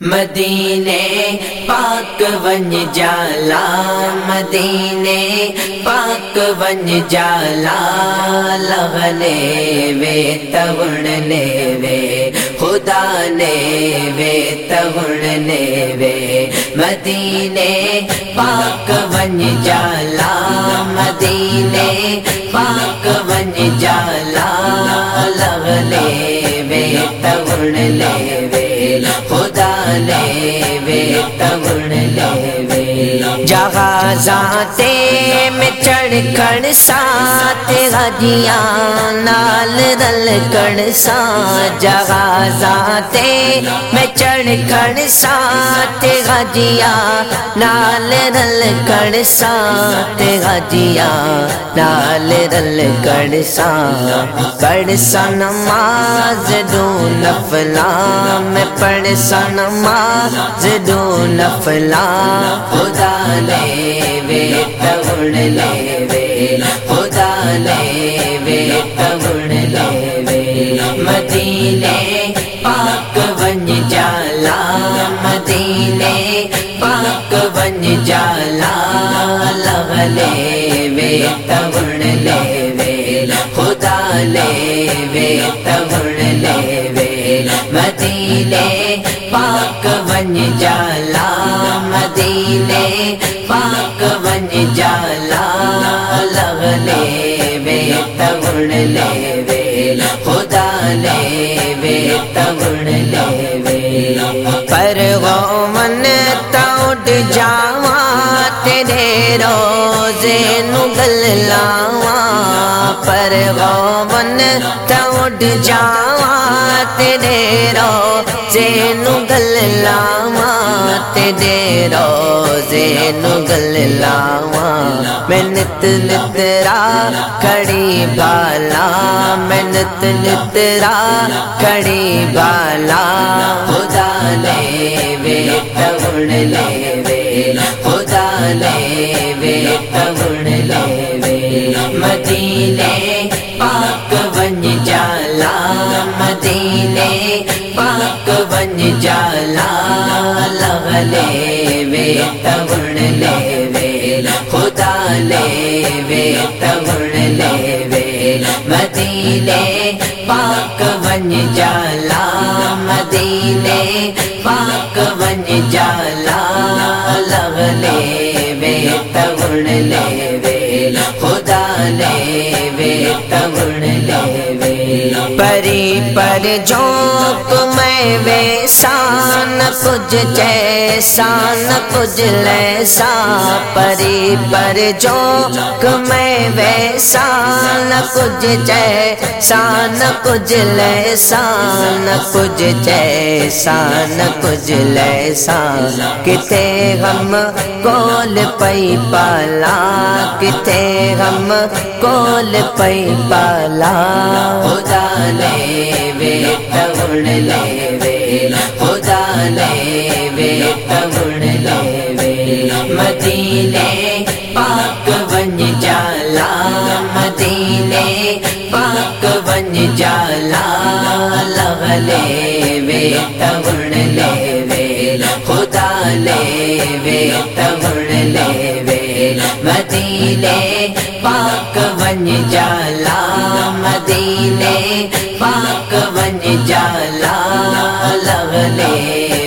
مدینے پاک ون جالا، مدینے پاک ون جالا لغنے وے تغن لے وے خدا نے وے تغن لے وے مدینے پاک ون جالا، مدینے پاک ون جالا۔ وے تغن لے وے خدا لے وے تغن لے وے جہاں ذاتے میں چڑھ کر سات غدیاں، نال رل کر سا جہاں میں چڑھ کر سات غدیاں، نال رل کر سات غدیاں، نال رل کر سا کر سا نماز دو نفلا میں پڑھ سا نماز دو نفلا خدا لے وے لے وے خدا لے وے تغن لے وے مدینے پاک ون جالا مدینے پاک ون جالا لغلے وے تغن لے وے خدا لے وے تغن لے وے مدینے، پاک ون جالا، مدینے، پاک ون جالا لغلے وے تغن لے وے، خدا لے وے تغن لے وے۔ پر غومن توڑ جاوا تیرے روزے نگل لاوا پر غومن توڑ جاوا تیرے روزے نگل لاوا تیرے روزے نگل لاوا میں نت نترا کڑی بالا میں نت نترا کڑی بالا خدا لے وے تغن لے وے خدا لے وے تغن لے وے مدینے مدینے، پاک ون جالا لغلے وے تغن لے وے، خدا لے وے تغن لے وے۔ مدینے، پاک ون جالا مدینے، پاک ون جالا لغلے وے تغن لے وے۔ خدا لے وے لے پری پر جوک میں وے سان کچھ جیسا نہ کچھ لیسا پری پر جوک میں ویسا نہ کچھ جیسا نہ کچھ لیسا نہ کچھ جیسا نہ کچھ لیسا کتے غم کول پئی پالا کتے غم کول پئی پالا خدا لے وے تغن لے وے خدا لے وے تغن لے وے مدینے پاک ون جالا۔ مدینے پاک ون جالا۔ لغلے وے تغن لے وے خدا لے وے تغن لے وے مدینے، پاک ون جالا، مدینے، پاک ون جالا، لغلے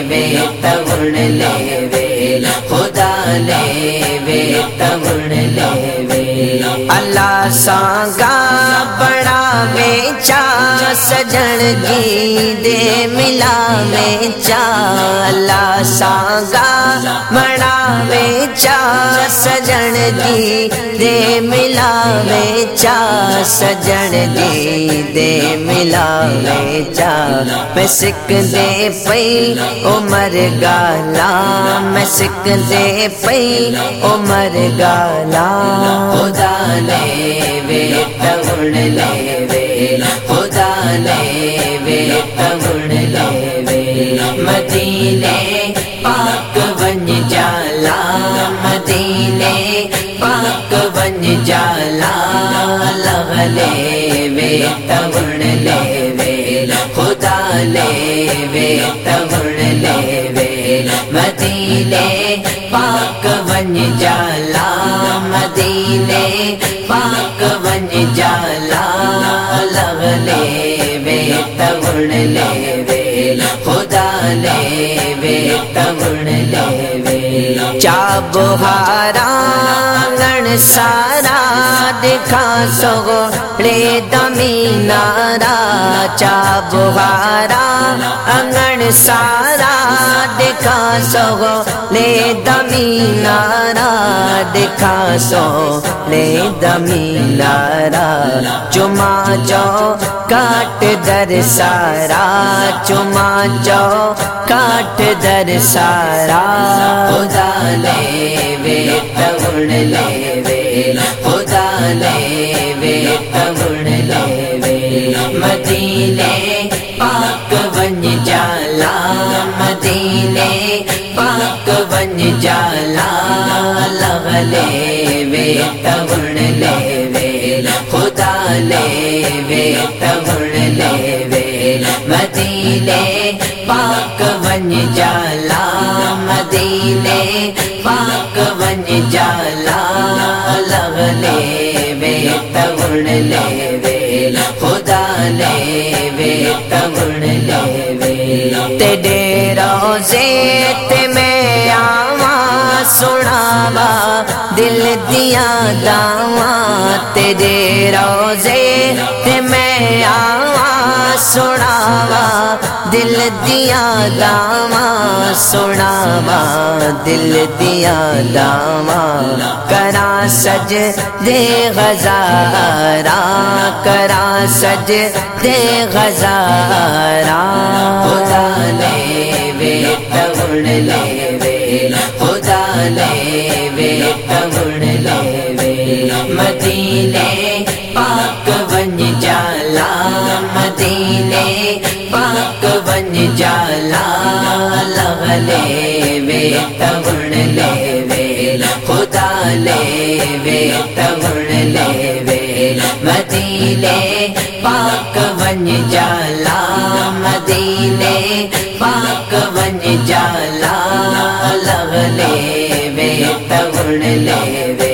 وے تغن لے وے، خدا لے وے تغن لے وے۔ اللہ سانگا بڑا وے چا سجن جی دے ملا وے چا اللہ سانگا بڑا وے چا سجن جی دے ملا وے چا سجن جی دے ملا وے چا میں سکھ دے پئی عمر گالا میں سکھ دے پئی عمر گالا خدا لے وے تغن لے وے خدا لے وے تغن لے وے۔ مدینے پاک ون جالا، مدینے پاک ون جالا لغلے وے تغن لے وے۔ خدا لے وے تغن لے وے۔ مدینے پاک ون جالا، مدینے پاک ون جالا۔ لغلے وے تگڑ لے وے خدا لے وے تگڑ لے وے چا بہارا گن سارا دکھا سو رے دمی نارا چا بہارا انگن سارا دکھا سو لے دمی نارا دکھا سو لے دمی چما جو کاٹ در سارا، چما جو کاٹ در سارا۔ خدا لے وے تگڑ لے وے۔ مدینے، پاک ون جالا، مدینے، پاک ون جالا لغلے وے تگڑ لے وے، خدا لے وے تگڑ لے وے، مدینے، پاک ون جالا، مدینے، پاک ون جالا لغلے وے تگڑ لے وے تیرے روزے تے میں آواں سناوا دل دیا داواں تیرے روزے تے میں آواں سناوا دل دیا داواں سناوا دل دیا داواں کرا سج دے غزارا، کرا سج دے غزارا۔ خدا لے وے تگڑ لے وے خدا لے وے تگڑ لے وے مدینے پاک ون جالا، مدینے پاک ون جالا۔ لغلے وے تگڑ لے وے لے لے پاک ون جالا مدینے پاک ون جالا لغلے وے لے وے لے